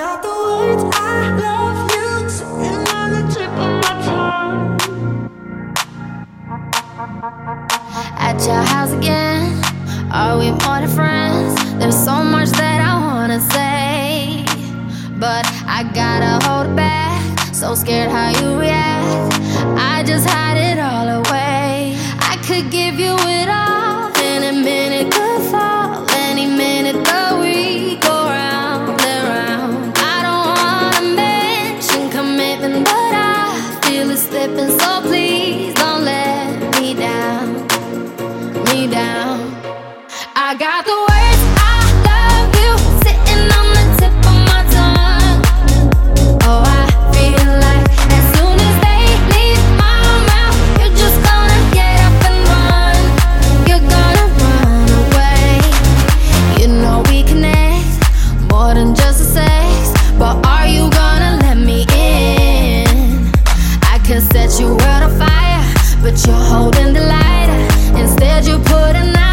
got the words I love you sitting on the tip of my tongue. At your house again, are we more than friends? There's so much that I wanna say, but I gotta hold it back. So scared how you react, I just hide it all I got the words, I love you, sitting on the tip of my tongue. Oh, I feel like as soon as they leave my mouth, you're just gonna get up and run. You're gonna run away. You know we connect more than just sex, but are you gonna let me in? I can set your world on fire, but you're holding the lighter. Instead, you put a knife.